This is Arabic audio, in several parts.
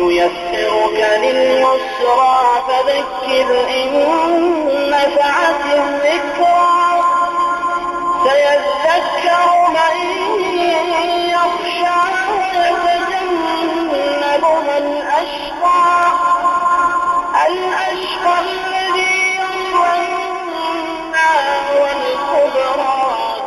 ونيسرك لليسرى فذكر إن نفعت الذكرى. سيذكر من يخشى ويتجنبها الأشقى الأشقى الذي يصلى النار الكبرى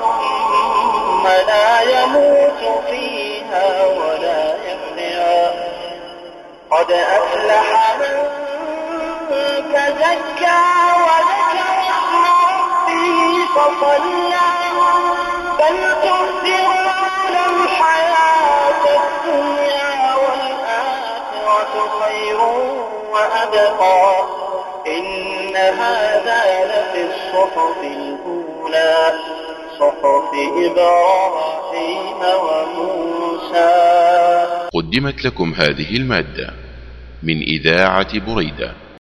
ثم لا يموت فيها ولا قد أفلح من تزكى وذكر اسم ربه فصلى. بل تؤثرون الحياة الدنيا والآخرة خير وأبقى. إن هذا لفي الصحف الأولى صحف إبراهيم وموسى. قدمت لكم هذه المادة. من إذاعة بريدة.